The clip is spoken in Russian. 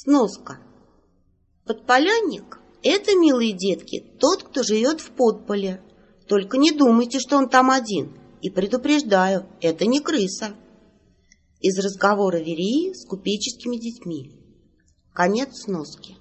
Сноска. Подполянник – это, милые детки, тот, кто живет в подполе. Только не думайте, что он там один. И предупреждаю, это не крыса. Из разговора Верии с купеческими детьми. Конец сноски.